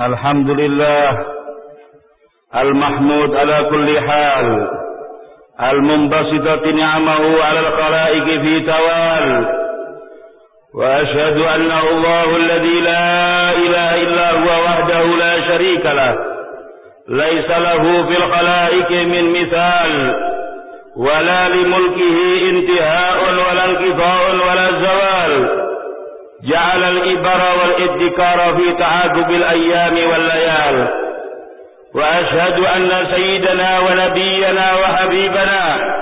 الحمد لله المحمود على كل حال المنبسطة نعمه على الخلائق في توال وأشهد أنه الله الذي لا إله إلا هو وحده لا شريك له ليس له في الخلائق من مثال ولا لملكه انتهاء ولا انقضاء ولا زوال. جعل الإبر والإدكار في تعاقب الأيام والليال. وأشهد أن سيدنا ونبينا وحبيبنا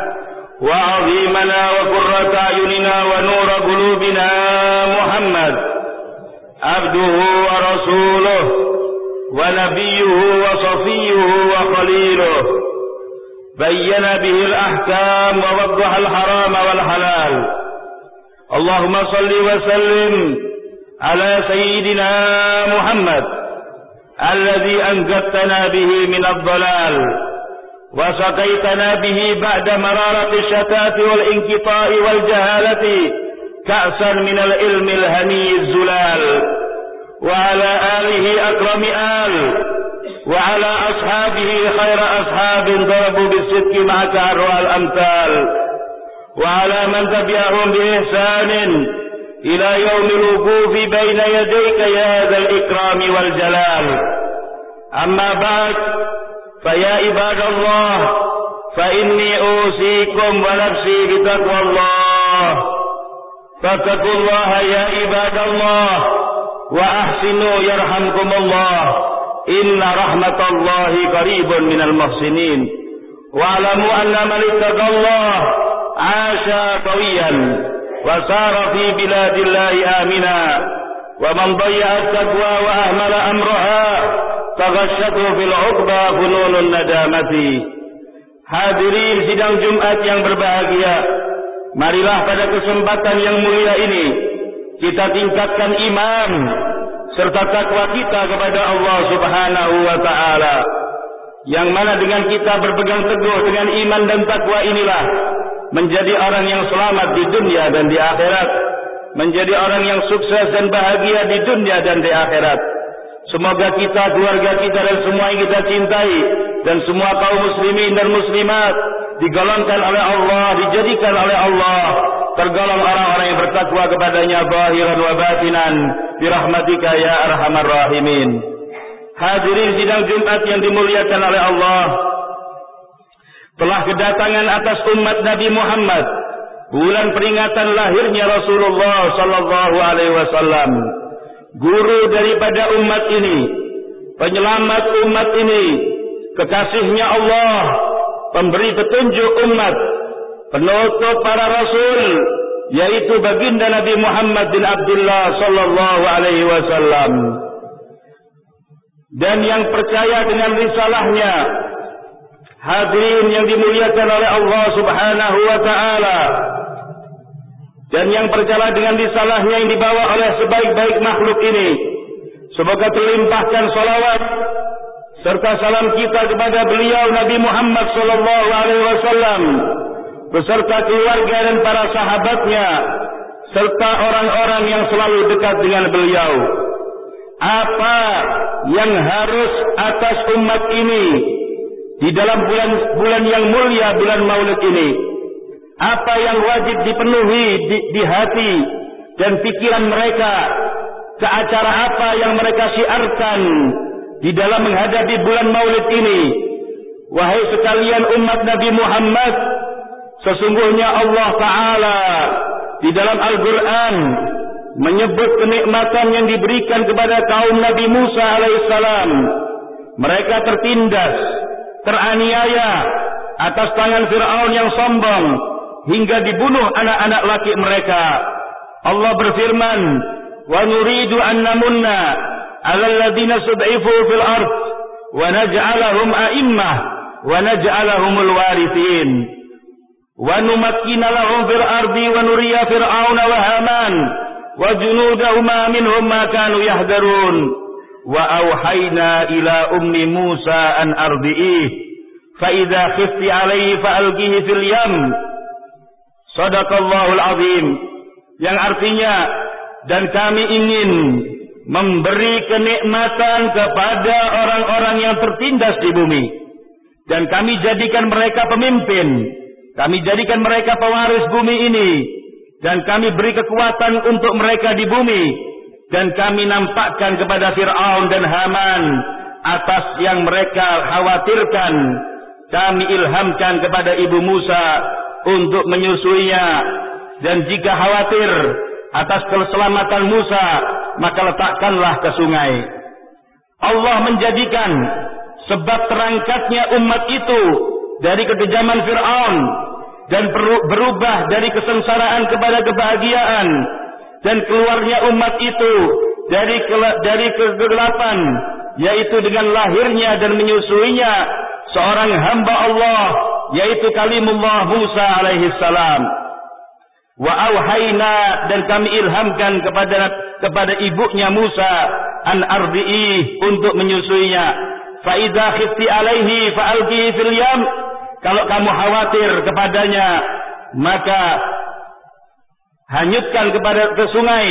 وعظيمنا وقرة أعيننا ونور قلوبنا محمد عبده ورسوله ونبيه وصفيه وخليله. بين به الأحكام ووضح الحرام والحلال. اللهم صل وسلم على سيدنا محمد الذي أنقذتنا به من الضلال وسقيتنا به بعد مرارة الشتات والانقطاع والجهالة كأسا من العلم الهني الزلال وعلى آله أكرم آل وعلى أصحابه خير أصحاب ضربوا بالصدق معك أروى الأمثال وعلى من تبعهم بإحسان إلى يوم الوقوف بين يديك يا ذا الإكرام والجلال. أما بعد فيا عباد الله فإني أوصيكم ونفسي بتقوى الله. فاتقوا الله يا عباد الله وأحسنوا يرحمكم الله. إن رحمة الله قريب من المحسنين. واعلموا أن من اتقى الله عاش طويا وسار في بلاد الله آمنا ومن ضيع التقوى وأهمل أمرها تغشته في العقبى فنون الندامة Hadirin sidang Jumat yang berbahagia Marilah pada kesempatan yang mulia ini Kita tingkatkan iman Serta takwa kita kepada Allah subhanahu wa ta'ala Yang mana dengan kita berpegang teguh dengan iman dan takwa inilah menjadi orang yang selamat di dunia dan di akhirat, menjadi orang yang sukses dan bahagia di dunia dan di akhirat. Semoga kita, keluarga kita dan semua yang kita cintai dan semua kaum muslimin dan muslimat digolongkan oleh Allah, dijadikan oleh Allah tergolong orang-orang yang bertakwa kepadanya zahiran wa batinan bi rahmatika ya arhamar rahimin. Hadirin sidang Jumat yang dimuliakan oleh Allah, telah kedatangan atas umat Nabi Muhammad. Bulan peringatan lahirnya Rasulullah sallallahu alaihi wasallam. Guru daripada umat ini penyelamat umat ini kekasihnya Allah pemberi petunjuk umat penutup para rasul yaitu baginda Nabi Muhammad bin Abdullah sallallahu alaihi wasallam. Dan yang percaya dengan risalahnya Hadirin yang dimuliakan oleh Allah Subhanahu wa taala. Dan yang percaya dengan risalahnya yang dibawa oleh sebaik-baik makhluk ini. Semoga terlimpahkan salawat serta salam kita kepada beliau Nabi Muhammad sallallahu alaihi wasallam beserta keluarga dan para sahabatnya serta orang-orang yang selalu dekat dengan beliau. Apa yang harus atas umat ini di dalam bulan-bulan yang mulia bulan Maulid ini apa yang wajib dipenuhi di, di hati dan pikiran mereka ke acara apa yang mereka siarkan di dalam menghadapi bulan Maulid ini? Wahai sekalian umat Nabi Muhammad sesungguhnya Allah taala di dalam Al-Qur'an menyebut kenikmatan yang diberikan kepada kaum Nabi Musa alaihissalam. Mereka tertindas teraniaya atas tangan Fir'aun yang sombong hingga dibunuh anak-anak laki mereka. Allah berfirman, "Wa nuridu an namunna 'ala alladziina sud'ifu fil ard wa naj'alahum a'immah wa naj'alahumul warithin." Wa numakkina lahum fil ardi wa nuriya fir'auna wa haman wa junudahuma minhum ma kanu yahdarun wa auhayna ila ummi Musa an ardi'ih fa idza khifti alaihi fa alqihi fil yam. Sadaqallahul azim. Yang artinya dan kami ingin memberi kenikmatan kepada orang-orang yang tertindas di bumi. Dan kami jadikan mereka pemimpin. Kami jadikan mereka pewaris bumi ini. Dan kami beri kekuatan untuk mereka di bumi dan kami nampakkan kepada Fir'aun dan Haman atas yang mereka khawatirkan. Kami ilhamkan kepada ibu Musa untuk menyusuinya. Dan jika khawatir atas keselamatan Musa maka letakkanlah ke sungai. Allah menjadikan sebab terangkatnya umat itu dari kekejaman Fir'aun dan berubah dari kesengsaraan kepada kebahagiaan dan keluarnya umat itu dari dari kegelapan yaitu dengan lahirnya dan menyusuinya seorang hamba Allah yaitu kalimullah Musa alaihi salam. Wa auhayna dan kami ilhamkan kepada kepada ibunya Musa an ardi'i untuk menyusuinya. Fa idza khifti alaihi fa alqihi fil yam. Kalau kamu khawatir kepadanya maka hanyutkan kepada ke sungai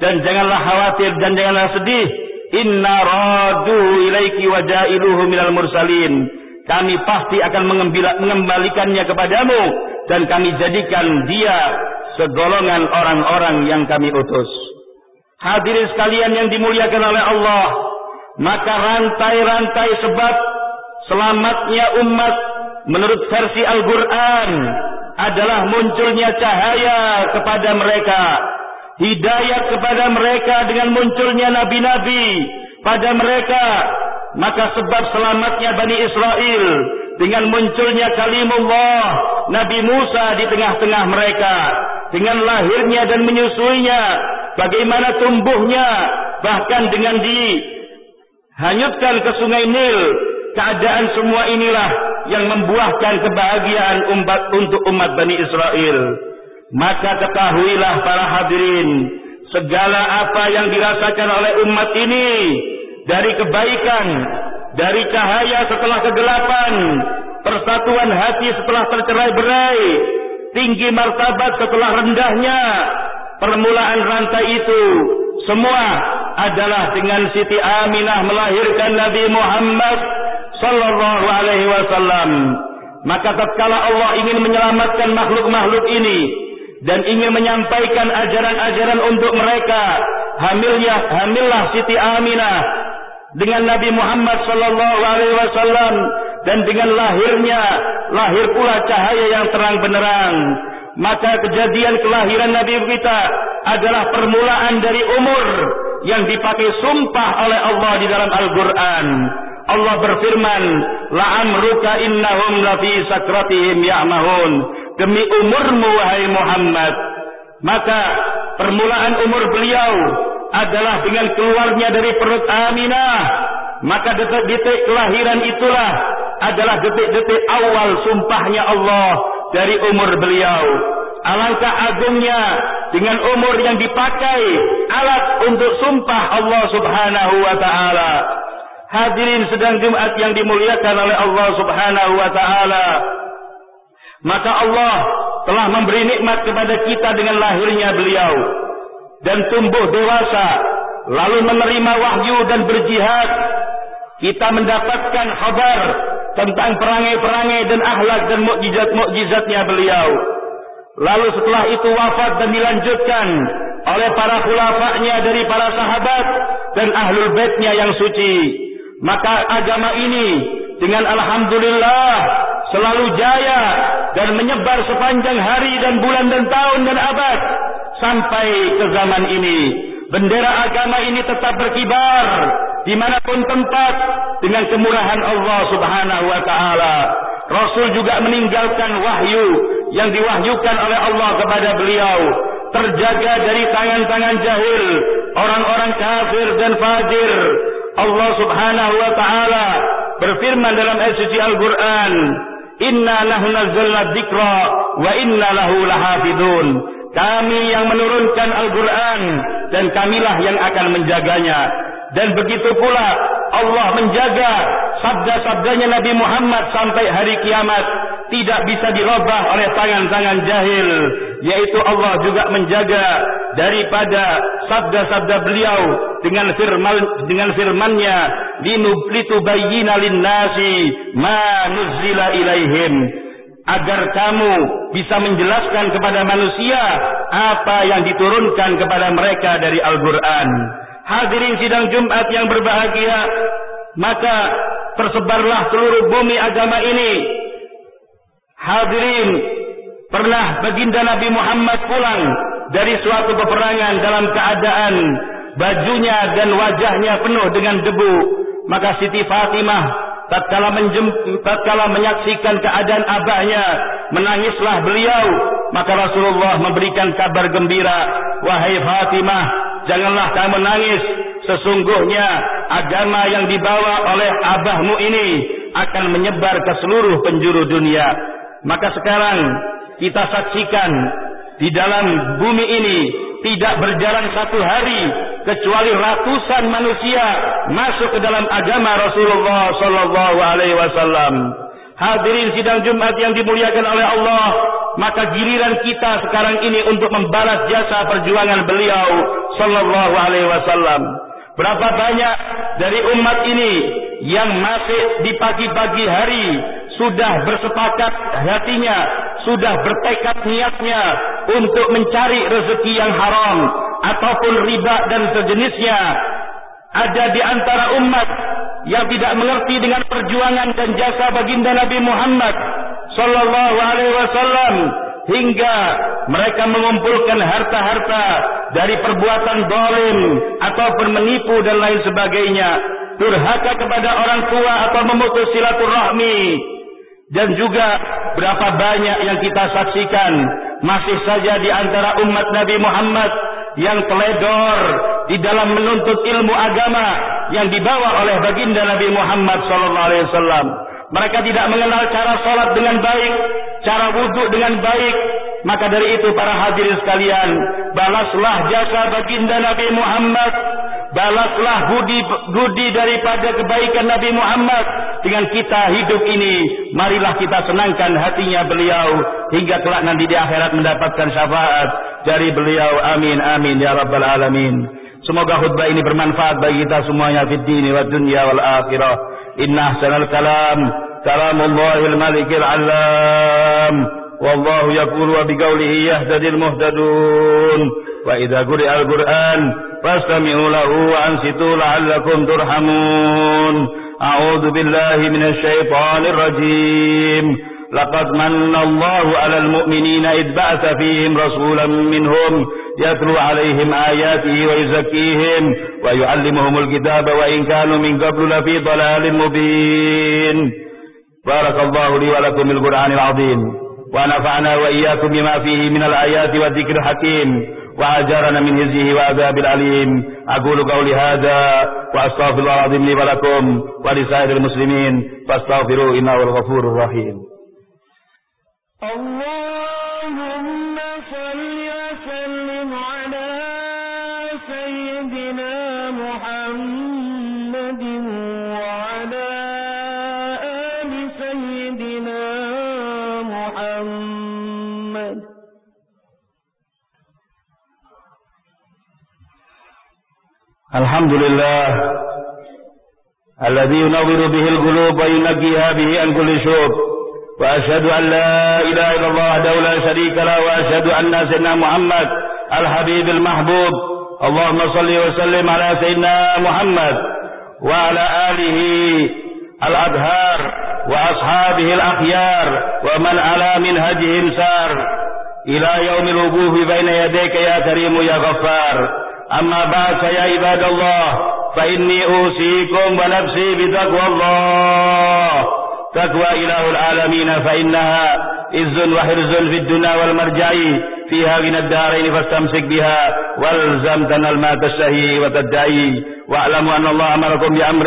dan janganlah khawatir dan janganlah sedih. Inna radu ilaiki wa jailuhu minal mursalin. Kami pasti akan mengembalikannya kepadamu dan kami jadikan dia segolongan orang-orang yang kami utus. Hadirin sekalian yang dimuliakan oleh Allah maka rantai-rantai sebab selamatnya umat menurut versi Al-Quran adalah munculnya cahaya kepada mereka hidayat kepada mereka dengan munculnya nabi-nabi pada mereka. Maka sebab selamatnya Bani Israel dengan munculnya kalimullah Nabi Musa di tengah-tengah mereka dengan lahirnya dan menyusuinya bagaimana tumbuhnya bahkan dengan dihanyutkan ke sungai Nil. Keadaan semua inilah yang membuahkan kebahagiaan umat untuk umat Bani Israel. Maka ketahuilah para hadirin, segala apa yang dirasakan oleh umat ini dari kebaikan, dari cahaya setelah kegelapan, persatuan hati setelah tercerai-berai, tinggi martabat setelah rendahnya, permulaan rantai itu semua adalah dengan Siti Aminah melahirkan Nabi Muhammad sallallahu alaihi wasallam. Maka tatkala Allah ingin menyelamatkan makhluk-makhluk ini dan ingin menyampaikan ajaran-ajaran untuk mereka, hamilnya hamillah Siti Aminah dengan Nabi Muhammad sallallahu alaihi wasallam dan dengan lahirnya lahir pula cahaya yang terang benderang maka kejadian kelahiran Nabi kita adalah permulaan dari umur yang dipakai sumpah oleh Allah di dalam Al-Quran. Allah berfirman, "La'amruka innahum lafi sakratihim ya'mahun." Demi umurmu wahai Muhammad. Maka permulaan umur beliau adalah dengan keluarnya dari perut Aminah. Maka detik-detik kelahiran itulah adalah detik-detik awal sumpahnya Allah dari umur beliau. Alangkah agungnya dengan umur yang dipakai alat untuk sumpah Allah Subhanahu wa taala. Hadirin sedang Jumat yang dimuliakan oleh Allah Subhanahu wa taala. Maka Allah telah memberi nikmat kepada kita dengan lahirnya beliau dan tumbuh dewasa lalu menerima wahyu dan berjihad. Kita mendapatkan kabar tentang perangai-perangai dan akhlak dan mukjizat-mukjizatnya beliau. Lalu setelah itu wafat dan dilanjutkan oleh para khulafa'nya dari para sahabat dan ahlul baitnya yang suci maka agama ini dengan alhamdulillah selalu jaya dan menyebar sepanjang hari dan bulan dan tahun dan abad sampai ke zaman ini. Bendera agama ini tetap berkibar di mana pun tempat dengan kemurahan Allah Subhanahu Wa Taala. Rasul juga meninggalkan wahyu yang diwahyukan oleh Allah kepada beliau terjaga dari tangan-tangan jahil orang-orang kafir dan fajir Allah Subhanahu wa taala berfirman dalam ayat suci Al-Qur'an Inna nahnu nazzalna dzikra wa inna lahu lahafidun kami yang menurunkan Al-Quran dan kamilah yang akan menjaganya. Dan begitu pula Allah menjaga sabda-sabdanya Nabi Muhammad sampai hari kiamat tidak bisa dirubah oleh tangan-tangan jahil. Yaitu Allah juga menjaga daripada sabda-sabda beliau dengan firman dengan firman-Nya litubayyana lin-nasi ma nuzila ilaihim agar kamu bisa menjelaskan kepada manusia apa yang diturunkan kepada mereka dari Al-Qur'an. Hadirin sidang Jumat yang berbahagia, maka tersebarlah seluruh bumi agama ini. Hadirin, pernah baginda Nabi Muhammad pulang dari suatu peperangan dalam keadaan bajunya dan wajahnya penuh dengan debu. Maka Siti Fatimah tatkala tatkala menyaksikan keadaan abahnya, menangislah beliau. Maka Rasulullah memberikan kabar gembira, "Wahai Fatimah, janganlah kamu nangis. Sesungguhnya agama yang dibawa oleh abahmu ini akan menyebar ke seluruh penjuru dunia." Maka sekarang kita saksikan di dalam bumi ini tidak berjalan satu hari kecuali ratusan manusia masuk ke dalam agama Rasulullah sallallahu alaihi wasallam. Hadirin sidang Jumat yang dimuliakan oleh Allah, maka giliran kita sekarang ini untuk membalas jasa perjuangan beliau sallallahu alaihi wasallam. Berapa banyak dari umat ini yang masih di pagi-pagi hari sudah bersepakat hatinya, sudah bertekad niatnya untuk mencari rezeki yang haram ataupun riba dan sejenisnya. Ada di antara umat yang tidak mengerti dengan perjuangan dan jasa baginda Nabi Muhammad sallallahu alaihi wasallam hingga mereka mengumpulkan harta-harta dari perbuatan dolim ataupun menipu dan lain sebagainya durhaka kepada orang tua atau memutus silaturahmi dan juga berapa banyak yang kita saksikan masih saja di antara umat Nabi Muhammad yang teledor di dalam menuntut ilmu agama yang dibawa oleh baginda Nabi Muhammad sallallahu alaihi wasallam. Mereka tidak mengenal cara salat dengan baik, cara wudhu dengan baik. Maka dari itu para hadirin sekalian, balaslah jasa baginda Nabi Muhammad. Balaslah budi budi daripada kebaikan Nabi Muhammad. Dengan kita hidup ini marilah kita senangkan hatinya beliau hingga kelak nanti di akhirat mendapatkan syafaat dari beliau. Amin amin ya rabbal alamin. Semoga khutbah ini bermanfaat bagi kita semuanya. Fid dini wad wal akhirah. Inna ahsanal kalam. Kalamullahil malikil alam wa biqaulihi yahdadil muhtadun wa idza quri'al qur'an فاستمعوا له وأنصتوا لعلكم ترحمون. أعوذ بالله من الشيطان الرجيم. لقد من الله على المؤمنين إذ بعث فيهم رسولا منهم يتلو عليهم آياته ويزكيهم ويعلمهم الكتاب وإن كانوا من قبل لفي ضلال مبين. بارك الله لي ولكم بالقرآن العظيم. ونفعنا وإياكم بما فيه من الآيات والذكر الحكيم. وأجارنا من هزه وعذاب العليم أقول قولي هذا وأستغفر الله العظيم لي ولكم ولسائر المسلمين. فاستغفروه إنه الغفور الرحيم. اللهم صل وسلم الحمد لله الذي ينور به القلوب وينقيها به عن كل شوب وأشهد أن لا إله إلا الله وحده لا شريك له وأشهد أن سيدنا محمد الحبيب المحبوب. اللهم صل وسلم على سيدنا محمد وعلى آله الأطهار وأصحابه الأخيار ومن على منهجهم سار إلى يوم الوقوف بين يديك يا كريم يا غفار. أما بعد فيا عباد الله فإني أوصيكم ونفسي بتقوى الله. تقوى إله العالمين فإنها إز وحرز في الدنيا والمرجع فيها من الدارين فاستمسك بها والزم تنال ما تشتهي وتدعي. واعلموا أن الله أمركم بأمر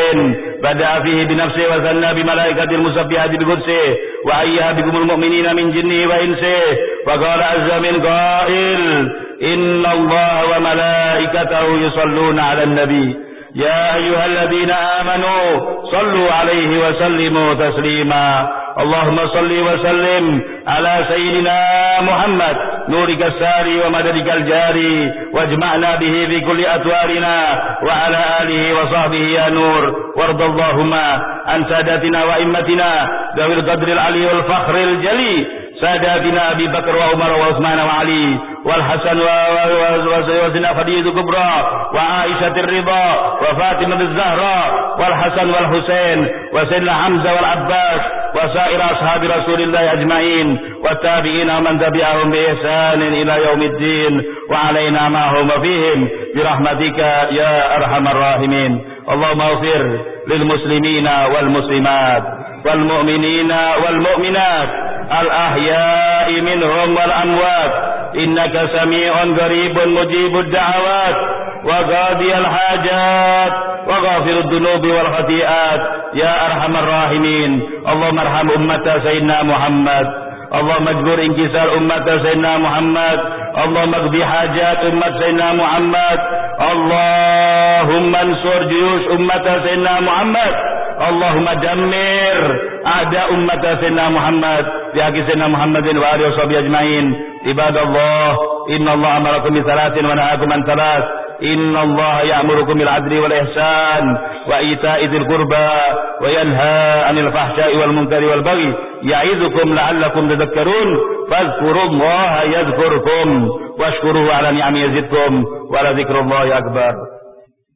بدأ فيه بنفسه وثنى بملائكة المسبحة بقدسه وأيها بكم المؤمنين من جنه وإنسه وقال عز من قائل إن الله وملائكته يصلون على النبي. يا أيها الذين آمنوا صلوا عليه وسلموا تسليما. اللهم صل وسلم على سيدنا محمد نورك الساري ومددك الجاري واجمعنا به في كل أتوارنا وعلى آله وصحبه يا نور. وارض اللهم عن ساداتنا وإمتنا ذوي القدر العلي والفخر الجلي. ساداتنا أبي بكر وعمر وعثمان وعلي والحسن وزنا خديجة الكبرى وعائشة الرضا وفاطمة الزهراء والحسن والحسين وسيدنا حمزة والعباس وسائر أصحاب رسول الله أجمعين والتابعين ومن تبعهم بإحسان إلى يوم الدين وعلينا معهم وفيهم برحمتك يا أرحم الراحمين. اللهم اغفر للمسلمين والمسلمات والمؤمنين والمؤمنات الأحياء منهم والأموات. إنك سميع قريب مجيب الدعوات. وقاضي الحاجات. وغافر الذنوب والخطيئات. يا أرحم الراحمين. اللهم ارحم أمة سيدنا محمد. اللهم اجبر انكسار أمة سيدنا محمد. اللهم اقضي حاجات أمة سيدنا محمد. اللهم انصر جيوش أمة سيدنا محمد. اللهم دمر أعداء أمة سيدنا محمد. بحق سيدنا محمد وآله وصحبه أجمعين. عباد الله إن الله أمركم بثلاث ونهاكم عن ثلاث. إن الله يأمركم بالعدل والإحسان وإيتاء ذي القربى وينهى عن الفحشاء والمنكر والبغي يعظكم لعلكم تذكرون. فاذكروا الله يذكركم واشكروه على نعم يزدكم ولذكر الله أكبر.